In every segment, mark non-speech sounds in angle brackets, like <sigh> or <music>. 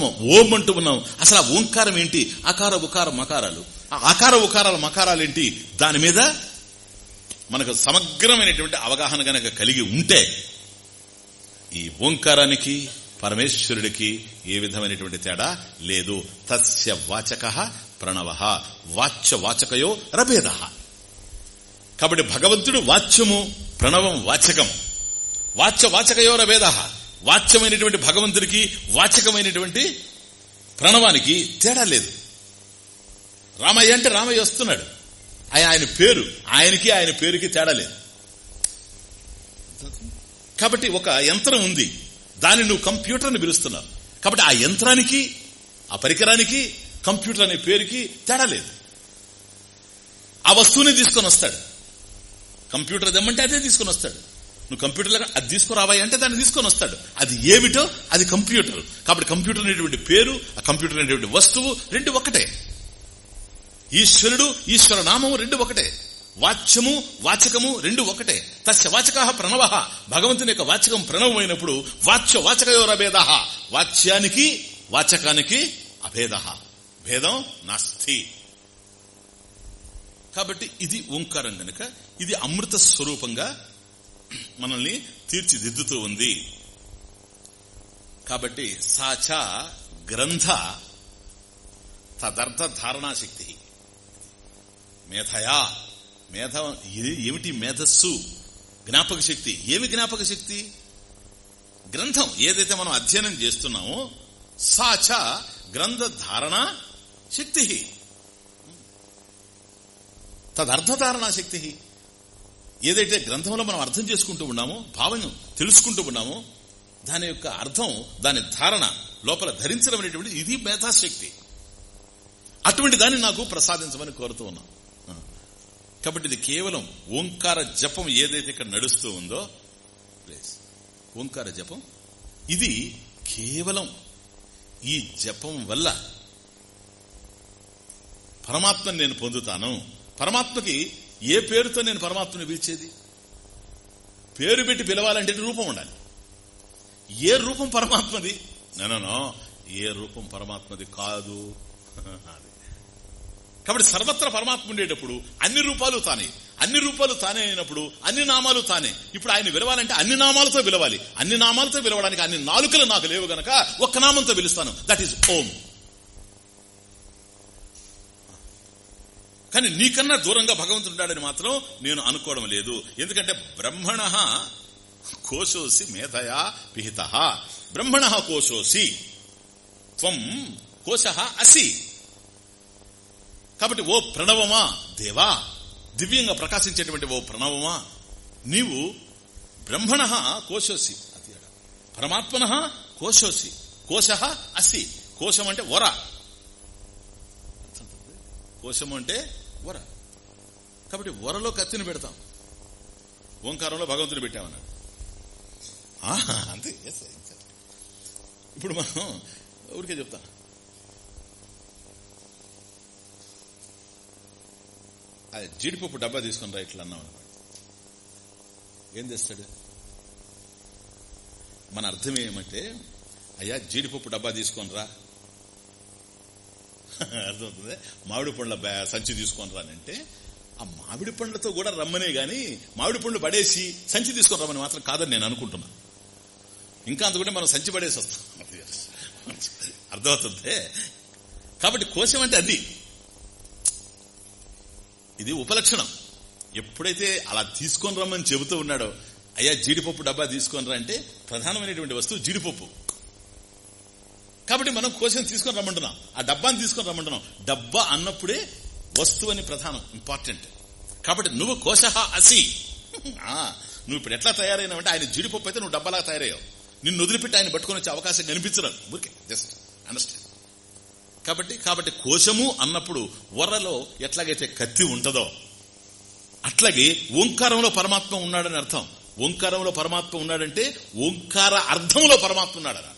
ఓం అంటూ ఉన్నాం. అసలు ఆ ఓంకారం ఏంటి? అకార ఉకార మకారాలు. ఆ అకార ఉకారాల మకారాలు ఏంటి? దాని మీద మనకు సమగ్రమైనటువంటి అవగాహన గనక కలిగి ఉంటే ఈ ఓంకారానికి పరమేశ్వరుడికి ఏ విధమైనటువంటి తేడా లేదు. తస్య వాచక ప్రణవ. వాచ్య వాచకయో రభేద. కాబట్టి భగవంతుడు వాచ్యము ప్రణవం వాచకం. వాచ్య వాచకయో రభేద. వాచ్యమైనటువంటి భగవంతుడికి వాచకమైనటువంటి ప్రణవానికి తేడా లేదు. రామయ్య అంటే రామయ్య వస్తున్నాడు. ఆయన ఆయన పేరు ఆయనకి ఆయన పేరుకి తేడా లేదు. కాబట్టి ఒక యంత్రం ఉంది. దాన్ని నువ్వు కంప్యూటర్ని పిలుస్తున్నావు. కాబట్టి ఆ యంత్రానికి ఆ పరికరానికి కంప్యూటర్ అనే పేరుకి తేడా లేదు. ఆ వస్తువుని తీసుకొని వస్తాడు. కంప్యూటర్ దమ్మంటే అదే తీసుకొని వస్తాడు. నువ్వు కంప్యూటర్ అది తీసుకురావాయి అంటే దాన్ని తీసుకొని వస్తాడు. అది ఏమిటో అది కంప్యూటర్. కాబట్టి కంప్యూటర్ అనేటువంటి పేరు ఆ కంప్యూటర్ అనేటువంటి వస్తువు రెండు ఒకటే. ఈశ్వరుడు ఈశ్వర నామము రెండు ఒకటే. వాచ్యము వాచకము రెండు ఒకటే. తస్య వాచక ప్రణవ. భగవంతుని యొక్క వాచకం ప్రణవమైనప్పుడు వాచ్య వాచకయోరభేద. వాచ్యానికి వాచకానికి అభేద. భేదం నాస్తి. కాబట్టి ఇది ఓంకారం గనుక ఇది అమృత స్వరూపంగా మనల్ని తీర్చిదిద్దుతూ ఉంది. కాబట్టి సాచ గ్రంథ తదర్థ ధారణాశక్తి. మేధయా మేధ ఏమిటి మేధస్సు? జ్ఞాపక శక్తి ఏమి జ్ఞాపక శక్తి గ్రంథం. ఏదైతే మనం అధ్యయనం చేస్తున్నామో సాచ గ్రంథ ధారణ శక్తి. తదర్థధారణా శక్తి ఏదైతే గ్రంథంలో మనం అర్థం చేసుకుంటూ ఉన్నామో భావన తెలుసుకుంటూ ఉన్నామో దాని యొక్క అర్థం దాని ధారణ లోపల ధరించడం అనేటువంటి ఇది మేధాశక్తి. అటువంటి దాన్ని నాకు ప్రసాదించమని కోరుతూ ఉన్నాం. కాబట్టి ఇది కేవలం ఓంకార జపం ఏదైతే ఇక్కడ నడుస్తూ ఉందో ప్లేస్ ఓంకార జపం. ఇది కేవలం ఈ జపం వల్ల పరమాత్మని నేను పొందుతాను. పరమాత్మకి ఏ పేరుతో నేను పరమాత్మని పిలిచేది? పేరు పెట్టి పిలవాలంటే రూపం ఉండాలి? ఏ రూపం పరమాత్మది? నేనో ఏ రూపం పరమాత్మది కాదు. అది. కాబట్టి సర్వత్ర పరమాత్మ ఉండేటప్పుడు అన్ని రూపాలు తానే. అన్ని రూపాలు తానే అయినప్పుడు అన్ని నామాలు తానే. ఇప్పుడు ఆయన విలవాలంటే అన్ని నామాలతో పిలవాలి. అన్ని నామాలతో పిలవడానికి అన్ని నాలుకలు నాకు లేవు గనక ఒక్క నామంతో పిలుస్తాను. దట్ ఈస్ ఓం కానీ నీకన్నా దూరంగా భగవంతుడున్నాడని మాత్రం నేను అనుకోవడం లేదు. ఎందుకంటే బ్రహ్మణ కోశోసి మేధయా పిహిత. బ్రహ్మణ కోశోసి త్వం కోశ అసి. కాబట్టి ఓ ప్రణవమా దేవా? దివ్యంగా ప్రకాశించేటువంటి ఓ ప్రణవమా? నీవు బ్రహ్మణ కోశోసి. పరమాత్మన కోశోసి. కోశ అసి. కోశం అంటే వర. కోశం అంటే వర. కాబట్టి వరలో కత్తిని పెడతాం. ఓంకారంలో భగవంతుని పెట్టామన్నాడు. అంతే. ఇప్పుడు మనం ఊరికే చెప్తా. అది జీడిపప్పు డబ్బా తీసుకుని రా ఇట్లా అన్నాం అనమాట ఏం చేస్తాడు? మన అర్థం ఏమంటే అయ్యా జీడిపప్పు డబ్బా తీసుకొని రా. అర్థమవుతుంది? మామిడి పండ్ల సంచి తీసుకొని రానంటే ఆ మామిడి పండ్లతో కూడా రమ్మనే గాని మామిడి పండ్లు పడేసి సంచి తీసుకొని రమ్మని మాత్రం కాదని నేను అనుకుంటున్నా ఇంకా అందుకుంటే మనం సంచి పడేసి వస్తాం. అర్థమవుతుంది? కాబట్టి కోశం అంటే అది. ఇది ఉపలక్షణం. ఎప్పుడైతే అలా తీసుకొని రమ్మని చెబుతూ ఉన్నాడో అయ్యా జీడిపప్పు డబ్బా తీసుకొని రా అంటే ప్రధానమైనటువంటి వస్తువు జీడిపప్పు. కాబట్టి మనం కోశం తీసుకొని రమ్మంటున్నాం. ఆ డబ్బాని తీసుకొని రమ్మంటున్నాం. డబ్బా అన్నప్పుడే వస్తువు అని ప్రధానం ఇంపార్టెంట్ కాబట్టి నువ్వు కోశ అసి. నువ్వు ఇప్పుడు ఎట్లా తయారైనావంటే ఆయన జీడిపప్పు అయితే నువ్వు డబ్బాలా తయారయ్యావు. నిన్ను వదిలిపెట్టి ఆయన పట్టుకొని వచ్చే అవకాశం కనిపించడం ఊరికే జస్ట్ అండర్స్టాండ్ కాబట్టి కాబట్టి కోశము అన్నప్పుడు వరలో ఎట్లాగైతే కత్తి ఉంటుందో అట్లాగే ఓంకారంలో పరమాత్మ ఉన్నాడని అర్థం. ఓంకారంలో పరమాత్మ ఉన్నాడంటే ఓంకార అర్థంలో పరమాత్మ ఉన్నాడని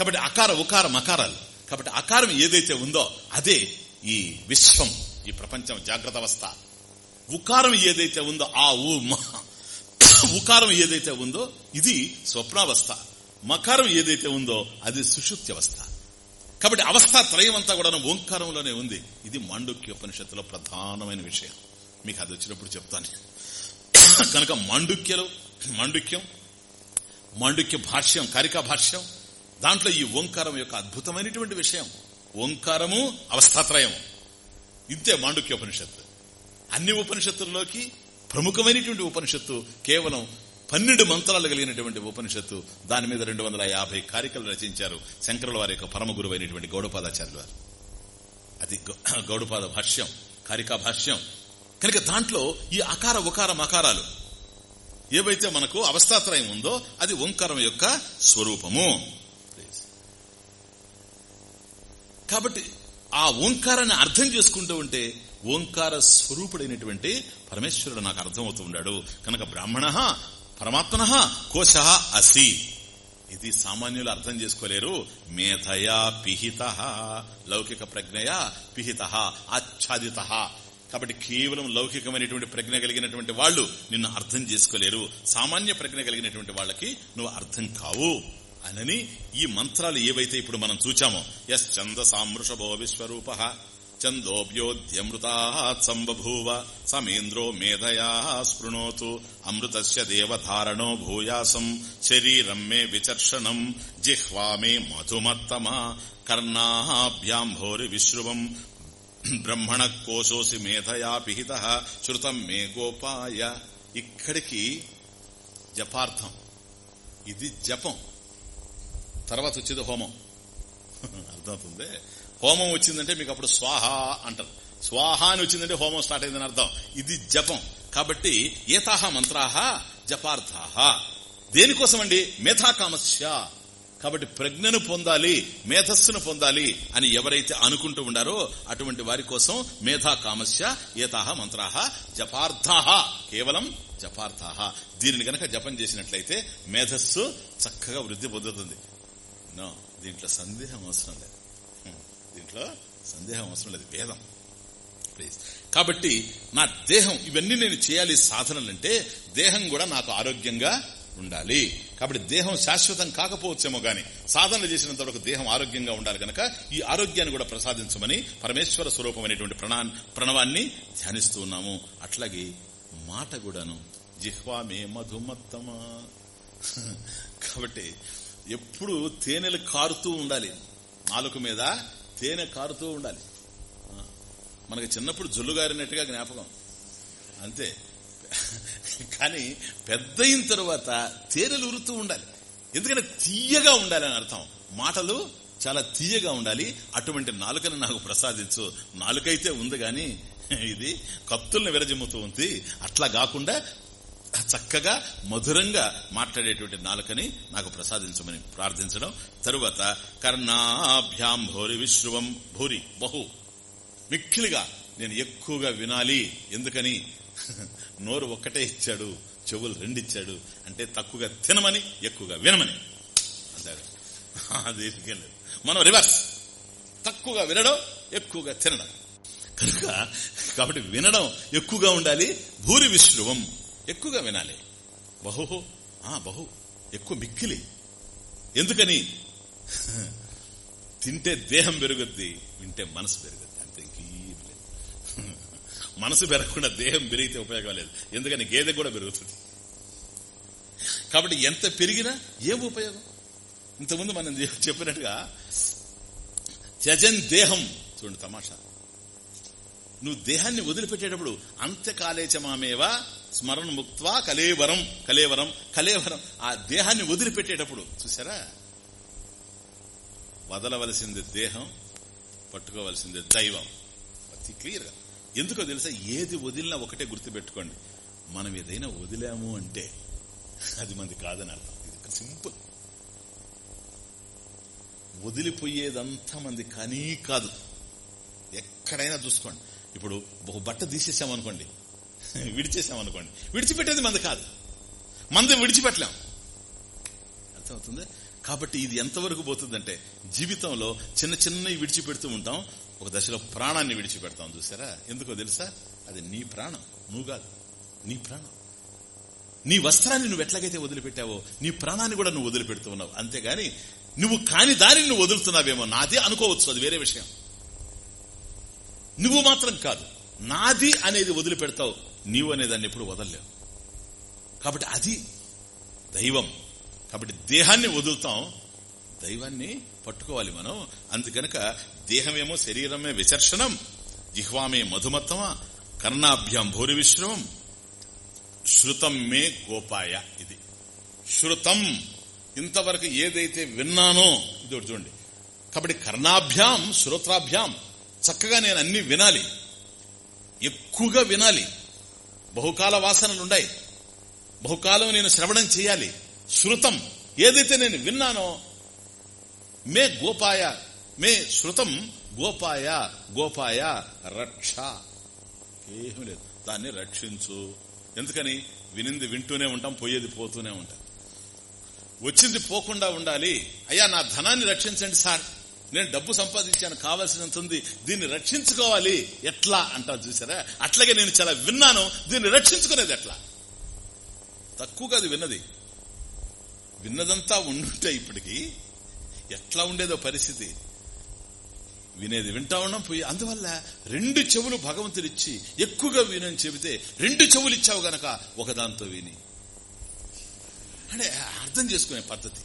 కాబట్టి అకార ఉకార మకారాలు కాబట్టి అకారం ఏదైతే ఉందో అదే ఈ విశ్వం ఈ ప్రపంచం జాగ్రత్త అవస్థ. ఉకారం ఏదైతే ఉందో ఆ ఊ ఉకారం ఏదైతే ఉందో ఇది స్వప్నావస్థ. మకారం ఏదైతే ఉందో అది సుషుప్తి అవస్థ. కాబట్టి అవస్థ త్రయం అంతా కూడా ఓంకారంలోనే ఉంది. ఇది మాండుక్యోపనిషత్తులో ప్రధానమైన విషయం. మీకు అది వచ్చినప్పుడు చెప్తాను. కనుక మాండుక్యలో మాండుక్యం మాండుక్య భాష్యం కారికా భాష్యం దాంట్లో ఈ ఓంకారం యొక్క అద్భుతమైనటువంటి విషయం. ఓంకారము అవస్థాత్రయం ఇంతే మాండుక్య ఉపనిషత్తు. అన్ని ఉపనిషత్తుల్లోకి ప్రముఖమైనటువంటి ఉపనిషత్తు కేవలం పన్నెండు మంత్రాలు కలిగినటువంటి ఉపనిషత్తు. దాని మీద రెండు వందల యాభై కారికలు రచించారు శంకరుల వారి యొక్క పరమ గురువు అయినటువంటి గౌడపాదాచార్యుల వారు. అది <coughs> గౌడపాద భాష్యం కారికా భాష్యం. కనుక దాంట్లో ఈ అకార ఉకార మకారాలు ఏవైతే మనకు అవస్థాత్రయం ఉందో అది ఓంకారం యొక్క స్వరూపము. కాబట్టి ఆ ఓంకారాన్ని అర్థం చేసుకుంటూ ఉంటే ఓంకార స్వరూపుడైనటువంటి పరమేశ్వరుడు నాకు అర్థమవుతూ ఉన్నాడు. కనుక బ్రాహ్మణ పరమాత్మన కోశ అసి. ఇది సామాన్యులు అర్థం చేసుకోలేరు. మేధయా పిహిత లౌకిక ప్రజ్ఞయా పిహిత ఆచ్ఛాదిత. కాబట్టి కేవలం లౌకికమైనటువంటి ప్రజ్ఞ కలిగినటువంటి వాళ్ళు నిన్ను అర్థం చేసుకోలేరు. సామాన్య ప్రజ్ఞ కలిగినటువంటి వాళ్ళకి నువ్వు అర్థం కావు. అనని ఈ మంత్రాలు ఏవైతే ఇప్పుడు మనం చూచామో ఎస్ చంద సామృషభో విశ్వరూప చందోభ్యోద్యమృతాత్ సమేంద్రో మేధయా స్పృణోతు అమృతస్య దేవధారణో భూయాసం శరీరం మే విచర్షణం జిహ్వా మే మధుమత్తమ కర్ణాభ్యాంభోరి విశ్రువం బ్రహ్మణ కోశోసి మేధయా పిహిత శృతం మే గోపాయ. ఇక్కడికి జపార్థం. ఇది జపం. తర్వాత వచ్చేది హోమం. <laughs> అర్థమవుతుంది? హోమం వచ్చిందంటే మీకు అప్పుడు స్వాహ అంటారు. స్వాహ అని వచ్చిందంటే హోమం స్టార్ట్ అయిందని అర్థం. ఇది జపం. కాబట్టి ఏతాహ మంత్రాహ జపార్థాహ. దేనికోసం అండి మేధాకామస్య. కాబట్టి ప్రజ్ఞను పొందాలి మేధస్సును పొందాలి అని ఎవరైతే అనుకుంటూ ఉండారో అటువంటి వారి కోసం మేధా కామస్య ఏతాహ మంత్రాహ జపార్థాహ. కేవలం జపార్థాహ. దీనిని గనక జపం చేసినట్లయితే మేధస్సు చక్కగా వృద్ధి పొందుతుంది. నో దీంట్లో సందేహం అవసరం లేదు. దీంట్లో సందేహం అవసరం లేదు. వేదం. ప్లీజ్. కాబట్టి నా దేహం ఇవన్నీ నేను చేయాలి సాధనలంటే దేహం కూడా నాకు ఆరోగ్యంగా ఉండాలి. కాబట్టి దేహం శాశ్వతం కాకపోవచ్చేమో గాని సాధనలు చేసినంత వరకు దేహం ఆరోగ్యంగా ఉండాలి కనుక ఈ ఆరోగ్యాన్ని కూడా ప్రసాదించమని పరమేశ్వర స్వరూపమైనటువంటి ప్రణా ప్రణవాన్ని ధ్యానిస్తూ ఉన్నాము. అట్లాగే మాట కూడాను జిహ్వామే మధుమత్తమా. <laughs> కాబట్టి ఎప్పుడు తేనెలు కారుతూ ఉండాలి. నాలుక మీద తేనె కారుతూ ఉండాలి. మనకి చిన్నప్పుడు జొల్లుగారినట్టుగా జ్ఞాపకం. అంతే. కానీ పెద్ద అయిన తేనెలు ఉరుతూ ఉండాలి. ఎందుకంటే తీయగా ఉండాలి అని అర్థం. మాటలు చాలా తీయగా ఉండాలి. అటువంటి నాలుకను నాకు ప్రసాదించు. నాలుకైతే ఉంది గాని ఇది కత్తుల్ని విరజిమ్ముతూ ఉంది. అట్లా కాకుండా చక్కగా మధురంగా మాట్లాడేటువంటి నాలుకని నాకు ప్రసాదించమని ప్రార్థించడం. తరువాత కర్ణాభ్యాం భూరి విశ్రువం. భూరి బహు. మిక్కిలిగా నేను ఎక్కువగా వినాలి. ఎందుకని? <laughs> నోరు ఒక్కటే ఇచ్చాడు చెవులు రెండిచ్చాడు అంటే తక్కువగా తినమని ఎక్కువగా వినమని. అంటారు. <laughs> అది మనం రివర్స్ తక్కువగా వినడం ఎక్కువగా తినడం. కనుక కాబట్టి వినడం ఎక్కువగా ఉండాలి. భూరి విశ్రువం. ఎక్కువగా వినాలి. బహు ఆ బహు ఎక్కువ మిక్కిలి. ఎందుకని? తింటే దేహం పెరుగుద్ది వింటే మనసు పెరుగుద్ది అంతే ఇంకేం లేదు. మనసు పెరగకుండా దేహం పెరిగితే ఉపయోగం లేదు. ఎందుకని? గేదె కూడా పెరుగుతుంది. కాబట్టి ఎంత పెరిగినా ఏం ఉపయోగం? ఇంతకుముందు మనం చెప్పినట్టుగా త్యజన్ దేహం. చూడండి తమాషా. నువ్వు దేహాన్ని వదిలిపెట్టేటప్పుడు అంత్యకాలేచమామేవా? స్మరణ ముక్త్వా కలేవరం కలేవరం కలేవరం. ఆ దేహాన్ని వదిలిపెట్టేటప్పుడు చూసారా వదలవలసింది దేహం పట్టుకోవలసింది దైవం. అతి క్లియర్గా. ఎందుకో తెలుసా? ఏది వదిలినా ఒకటే గుర్తుపెట్టుకోండి. మనం ఏదైనా వదిలాము అంటే అది మంది కాదని అర్థం. ఇది సింపుల్. వదిలిపోయేదంతా మంది కానీ కాదు. ఎక్కడైనా చూసుకోండి. ఇప్పుడు ఒక బట్ట తీసేసామనుకోండి. <laughs> విడిచేసామనుకోండి విడిచిపెట్టేది మంది కాదు. మంది విడిచిపెట్టలేం. అర్థమవుతుంది? కాబట్టి ఇది ఎంతవరకు పోతుందంటే జీవితంలో చిన్న చిన్నవి విడిచిపెడుతూ ఉంటాం ఒక దశలో ప్రాణాన్ని విడిచిపెడతాం చూసారా? ఎందుకో తెలుసా? అది నీ ప్రాణం. నువ్వు కాదు. నీ ప్రాణం. నీ వస్త్రాన్ని నువ్వు ఎట్లాగైతే వదిలిపెట్టావో నీ ప్రాణాన్ని కూడా నువ్వు వదిలిపెడుతూ ఉన్నావు. అంతేగాని నువ్వు కాని దారిని నువ్వు వదులుతున్నావేమో నాదే అనుకోవచ్చు. అది వేరే విషయం. నువ్వు మాత్రం కాదు. నాది అనేది వదిలిపెడతావు. నీవు అనేదాన్ని ఎప్పుడు వదలలేవు. కాబట్టి అది దైవం. కాబట్టి దేహాన్ని వదులుతాం. దైవాన్ని పట్టుకోవాలి మనం. అందుకనుక దేహమేమో శరీరమే విచర్షణం. జిహ్వామే మధుమత్తమ? కర్ణాభ్యాం భూరి విశ్రమం. శృతం మే గోపాయ ఇది. శృతం. ఇంతవరకు ఏదైతే విన్నానో ఇది ఒకటి చూడండి. కాబట్టి కర్ణాభ్యాం శ్రోత్రాభ్యాం చక్కగా నేను అన్ని వినాలి. ఎక్కువగా వినాలి. బహుకాల వాసనలుండాయి. బహుకాలం నేను శ్రవణం చేయాలి. శృతం ఏదైతే నేను విన్నానో మే గోపాయ మే శృతం గోపాయ గోపాయ రక్ష. ఏమీ లేదు. దాన్ని రక్షించు. ఎందుకని? వినింది వింటూనే ఉంటాం పోయేది పోతూనే ఉంటాం. వచ్చింది పోకుండా ఉండాలి. అయ్యా నా ధనాన్ని రక్షించండి సార్. నేను డబ్బు సంపాదించాను కావాల్సినంత ఉంది దీన్ని రక్షించుకోవాలి. ఎట్లా అంటారు చూసారా? అట్లాగే నేను చాలా విన్నాను దీన్ని రక్షించుకునేది ఎట్లా? తక్కువగా అది విన్నది. విన్నదంతా ఉండుంటే ఇప్పటికీ ఎట్లా ఉండేదో పరిస్థితి. వినేది వింటా ఉన్నాం పోయి అందువల్ల రెండు చెవులు భగవంతుడిచ్చి ఎక్కువగా వినని చెబితే రెండు చెవులు ఇచ్చావు గనక ఒకదాంతో విని. అంటే అర్థం చేసుకునే పద్ధతి.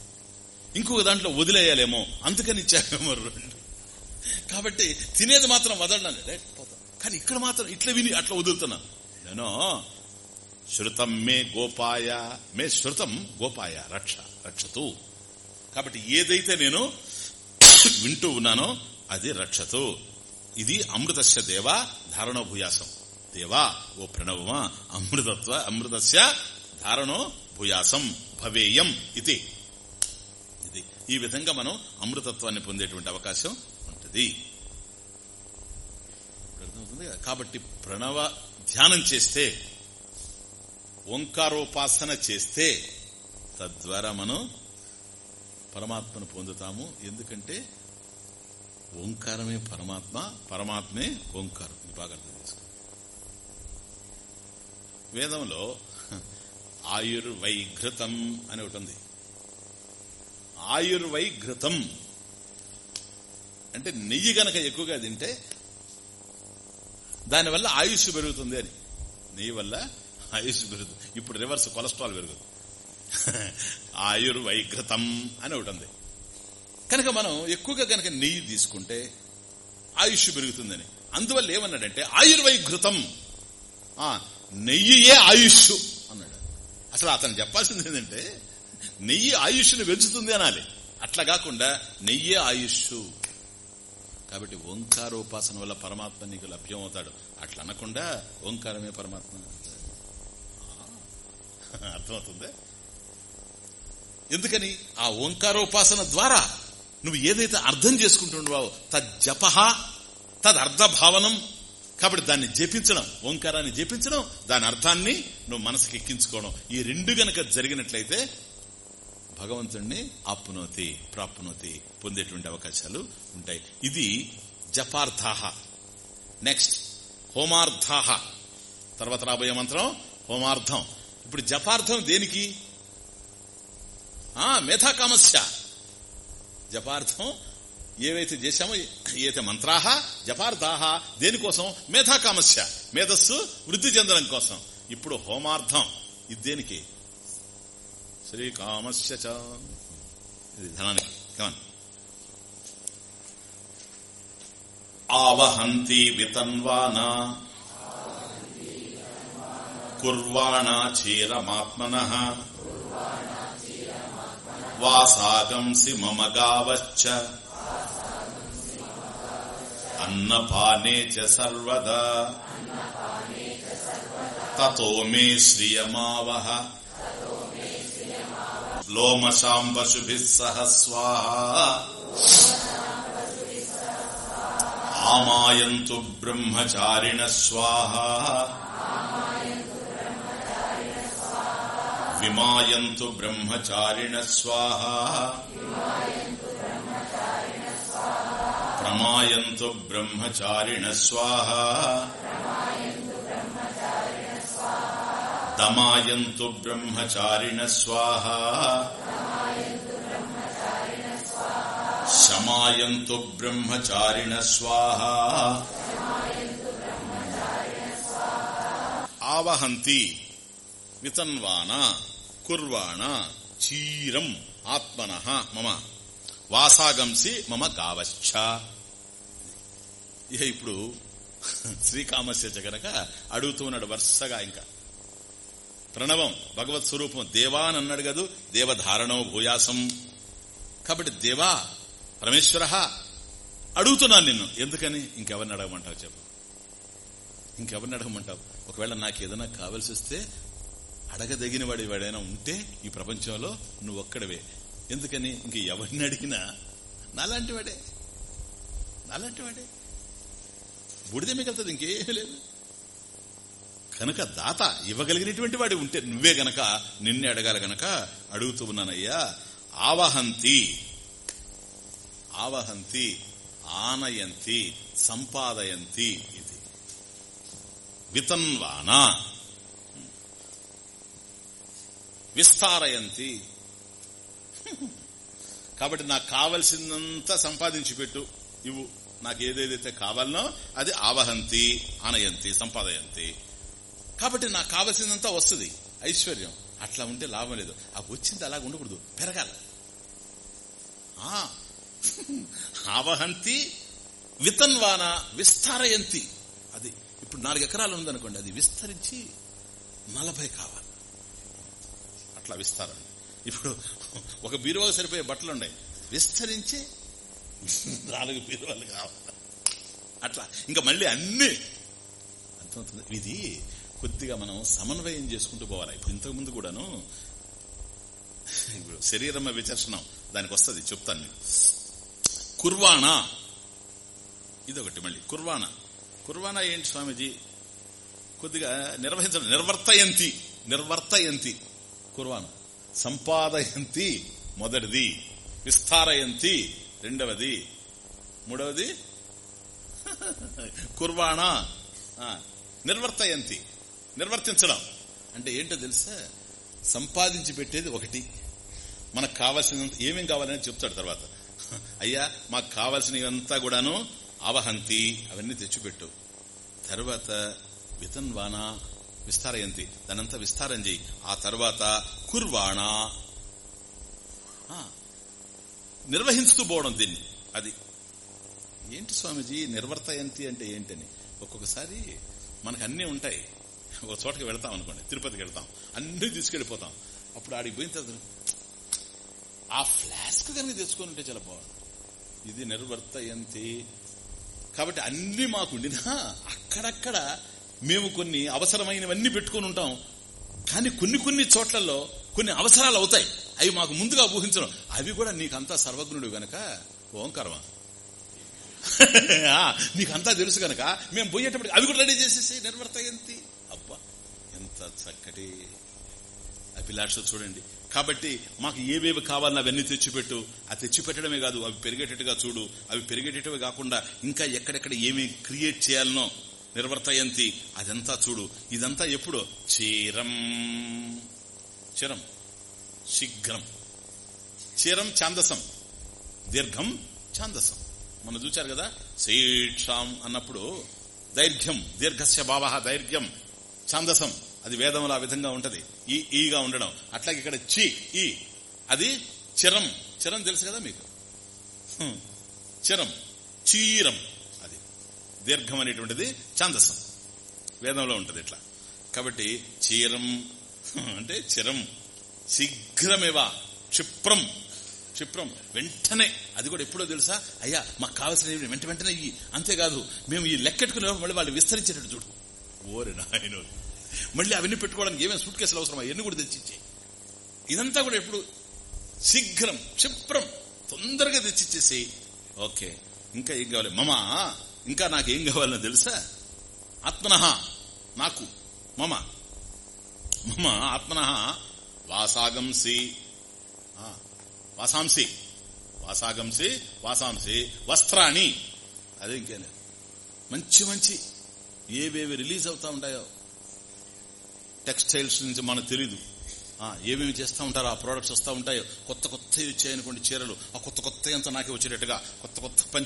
ఇంకొక దాంట్లో వదిలేయాలేమో అందుకని ఇచ్చావేమో రెండు. కాబట్టి తినేది మాత్రం వదలడాలి రైట్ పోతాం. కానీ ఇక్కడ మాత్రం ఇట్లా విని అట్లా వదులుతున్నా. నేను శృతం మే గోపాయ మే శృతం గోపాయ రక్ష రక్షతు. కాబట్టి ఏదైతే నేను వింటూ ఉన్నానో అది రక్షతు. ఇది అమృతస్య దేవా ధారణో భూయాసం. దేవా ఓ ప్రణవమా అమృతత్వ అమృతస్య ధారణో భూయాసం భవేయం ఇది. ఈ విధంగా మనం అమృతత్వాన్ని పొందేటువంటి అవకాశం ఉంటుంది. కాబట్టి ప్రణవ ధ్యానం చేస్తే ఓంకారోపాసన చేస్తే తద్వారా మనం పరమాత్మను పొందుతాము. ఎందుకంటే ఓంకారమే పరమాత్మ పరమాత్మే ఓంకారం. ఇది బాగా అర్థం వేదంలో ఆయుర్వైఘృతం అని ఒకటి ఉంది. ఆయుర్వైఘృతం. అంటే నెయ్యి గనక ఎక్కువగా తింటే దానివల్ల ఆయుష్ పెరుగుతుంది అని. నెయ్యి వల్ల ఆయుష్ పెరుగుతుంది. ఇప్పుడు రివర్స్ కొలెస్ట్రాల్ పెరుగుతుంది. ఆయుర్వైఘృతం అని ఒకటి ఉంది. కనుక మనం ఎక్కువగా కనుక నెయ్యి తీసుకుంటే ఆయుష్ పెరుగుతుందని. అందువల్ల ఏమన్నాడంటే ఆయుర్వైఘృతం. ఆ నెయ్యియే ఆయుష్ అన్నాడు. అసలు అతను చెప్పాల్సింది ఏంటంటే నెయ్యి ఆయుష్ను పెంచుతుంది అనాలి. అట్లా కాకుండా నెయ్యే ఆయుష్ కాబట్టి ఓంకారోపాసన వల్ల పరమాత్మ నీకు లభ్యం అవుతాడు అట్లా అనకుండా ఓంకారమే పరమాత్మ అర్థమవుతుంది? ఎందుకని? ఆ ఓంకారోపాసన ద్వారా నువ్వు ఏదైతే అర్థం చేసుకుంటున్నావో తజ్జప తదర్థ భావనం కాబట్టి దాన్ని జపించడం ఓంకారాన్ని జపించడం దాని అర్థాన్ని నువ్వు మనసుకి ఎక్కించుకోవడం. ఈ రెండు గనక జరిగినట్లయితే భగవంతుణ్ణి ఆప్నోతి ప్రాప్నోతి పొందేటువంటి అవకాశాలు ఉంటాయి. ఇది జపార్థాహ. నెక్స్ట్ హోమార్థాహ. తర్వాత రాబోయే మంత్రం హోమార్థం. ఇప్పుడు జపార్థం దేనికి? ఆ మేధాకామస్య. జపార్థం ఏవైతే చేశామో ఏవైతే మంత్రాహ జపార్థాహ దేనికోసం? మేధాకామస్య. మేధస్సు వృద్ధి చెందడం కోసం. ఇప్పుడు హోమార్థం ఇది దేనికి? శ్రీకామస్య చ. ఇది ధనానికి కమన్ ఆవహంతి వితన్వానా కుర్వాణా చీరమాత్మన వాసాగంసి మమ గావచ్చ అన్నపానే చ సర్వదా తతో మే శ్రియమావహ లోమశాం పశుభిः సహ స్వాహ ఆమాయంతు బ్రహ్మచారిణ స్వాహ. విమాయంతు బ్రహ్మచారిణ స్వాహ. ప్రమాయంతు బ్రహ్మచారిణ స్వాహ. దమాయంతు బ్రహ్మచారిణ స్వాహ. శమాయంతు బ్రహ్మచారిణ స్వాహ. ఆవహంతి వితన్వాన కుర్వాణ చీరం ఆత్మన మమ. వాసాగంసి మమ గావచ్చ ఇక ఇప్పుడు శ్రీకామస్య గనక అడుగుతున్నాడు వరుసగా ఇంకా. ప్రణవం భగవత్ స్వరూపం దేవా అని అన్నాడు కదూ దేవధారణం భూయాసం. కాబట్టి దేవా పరమేశ్వర అడుగుతున్నాను నిన్ను. ఎందుకని? ఇంకెవరిని అడగమంటావు చెప్పు. ఇంకెవరిని అడగమంటావు? ఒకవేళ నాకు ఏదైనా కావలసి వస్తే అడగదగిన వాడు వాడైనా ఉంటే ఈ ప్రపంచంలో నువ్వు ఒక్కడవే. ఎందుకని? ఇంక ఎవరిని అడిగినా నాలాంటి వాడే. నాలాంటి వాడే. బుడిదే మిగలుతుంది ఇంకేమీ లేదు. కనుక దాత ఇవ్వగలిగినటువంటి వాడు ఉంటే నువ్వే గనక నిన్నే అడగాలి గనక అడుగుతూ ఉన్నానయ్యా ఆవహంతి ఆవహంతి ఆనయంతి సంపాదయంతి ఇది. వితన్వాన విస్తారయంతి. కాబట్టి నాకు కావలసిందంతా సంపాదించి పెట్టు. ఇవ్వు. నాకు ఏదేదైతే కావాలనో అది ఆవహంతి ఆనయంతి సంపాదయంతి. కాబట్టి నాకు కావలసిందంతా వస్తుంది. ఐశ్వర్యం. అట్లా ఉంటే లాభం లేదు. ఆ వచ్చింది అలాగ ఉండకూడదు. పెరగాల. ఆవహంతి వితన్వాన విస్తారయంతి. అది ఇప్పుడు నాలుగు ఎకరాలు ఉందనుకోండి అది విస్తరించి నలభై కావాలి. అట్లా విస్తారం. ఇప్పుడు ఒక బీరువా సరిపోయే బట్టలు ఉన్నాయి. విస్తరించి నాలుగు బీరువాలు కావాలి. అట్లా. ఇంకా మళ్ళీ అన్ని. అర్థమవుతుంది? ఇది కొద్దిగా మనం సమన్వయం చేసుకుంటూ పోవాలి. ఇప్పుడు ఇంతకుముందు కూడాను ఇప్పుడు శరీరమ విచర్షణం దానికి వస్తుంది చెప్తాను మీకు. కుర్వాణ ఇదొకటి మళ్ళీ. కుర్వాణ కుర్వాణ ఏంటి స్వామీజీ? కొద్దిగా నిర్వహించడం. నిర్వర్తయంతి. నిర్వర్తయంతి. కుర్వాణ సంపాదయంతి మొదటిది. విస్తారయంతి రెండవది. మూడవది? <laughs> కుర్వాణ నిర్వర్తయంతి. నిర్వర్తించడం. అంటే ఏంటో తెలుసా? సంపాదించి పెట్టేది ఒకటి. మనకు కావాల్సిన ఏమేం కావాలని చెప్తాడు తర్వాత. అయ్యా మాకు కావాల్సినవంతా కూడాను అవహంతి అవన్నీ తెచ్చిపెట్టు. తర్వాత వితన్వాన విస్తారయంతి. దానంతా విస్తారం చేయి ఆ తర్వాత కుర్వాణ. నిర్వహించుతూ పోవడం దీన్ని. అది. ఏంటి స్వామిజీ నిర్వర్తయంతి అంటే ఏంటని? ఒక్కొక్కసారి మనకు అన్నీ ఉంటాయి. <laughs> ఒక చోటకి వెళ్తాం అనుకోండి తిరుపతికి వెళ్తాం అన్నీ తీసుకెళ్ళిపోతాం. అప్పుడు ఆడికి పోయిన తర్వాత ఆ ఫ్లాస్క్ కనుక తెచ్చుకొని ఉంటే చాలా బాగుంది ఇది నిర్వర్తయంతి. కాబట్టి అన్ని మాకుండినా అక్కడక్కడ మేము కొన్ని అవసరమైనవన్నీ పెట్టుకుని ఉంటాం. కానీ కొన్ని కొన్ని చోట్లలో కొన్ని అవసరాలు అవుతాయి. అవి మాకు ముందుగా ఊహించడం. అవి కూడా నీకంతా సర్వజ్ఞుడు గనక ఓంకర్మ? <laughs> నీకంతా తెలుసు గనక మేము పోయేటప్పుడు అవి కూడా రెడీ చేసేసి నిర్వర్తయంతి. ఎంత చక్కటి అభిలాష చూడండి. కాబట్టి మాకు ఏవేవి కావాలని అవన్నీ తెచ్చిపెట్టు. ఆ తెచ్చిపెట్టడమే కాదు అవి పెరిగేటట్టుగా చూడు. అవి పెరిగేటట్టుగా కాకుండా ఇంకా ఎక్కడెక్కడ ఏమి క్రియేట్ చేయాలనో నిర్వర్తయంతి. అదంతా చూడు. ఇదంతా ఎప్పుడు? చీరం. చిరం. శీఘ్రం. చీరం ఛాందసం. దీర్ఘం ఛాందసం. మనం చూచారు కదా? శీక్షాం అన్నప్పుడు దైర్ఘ్యం. దీర్ఘస్య భావ దైర్ఘ్యం. ఛాందసం. అది వేదంలో ఆ విధంగా ఉంటది. ఈ ఈగా ఉండడం. అట్లాగే ఇక్కడ చి ఈ. అది చిరం. చిరం తెలుసు కదా మీకు? చిరం. చీరం. అది దీర్ఘం అనేటువంటిది ఛాందసం. వేదంలో ఉంటది ఇట్లా. కాబట్టి చీరం అంటే చిరం. శీఘ్రమేవా? క్షిప్రం. క్షిప్రం. వెంటనే. అది కూడా ఎప్పుడో తెలుసా? అయ్యా మాకు కావాల్సిన వెంట వెంటనే ఇవి అంతేకాదు మేము ఈ లెక్కెట్టుకునే మళ్ళీ వాళ్ళు విస్తరించేటట్టు చూడు. ఓరే నాయనోడు మళ్ళీ అవన్నీ పెట్టుకోవడానికి ఏమైనా సూట్ కేసులు అవసరమా? ఎన్ని కూడా తెచ్చిచ్చే ఇదంతా కూడా ఎప్పుడు శీఘ్రం క్షిప్రం తొందరగా తెచ్చిచ్చేసి ఓకే ఇంకా ఏం కావాలి? మమ ఇంకా నాకేం కావాలని తెలుసా? ఆత్మన నాకు మమ. మమ ఆత్మన వాసాగంసి. వాసాంసి. వాసాగంసి వాసాంసి వస్త్రాణి. అదే ఇంకేం మంచి మంచి ఏవేవి రిలీజ్ అవుతా ఉంటాయో టెక్స్టైల్స్ నుంచి మనకు తెలీదు. ఆ, ఏమేమి చేస్తూ ఉంటారో ఆ ప్రోడక్ట్స్ వస్తూ ఉంటాయో కొత్త కొత్తవి వచ్చాయనుకోండి చీరలు ఆ కొత్త కొత్త అంతా నాకే వచ్చేటట్టుగా కొత్త కొత్త పని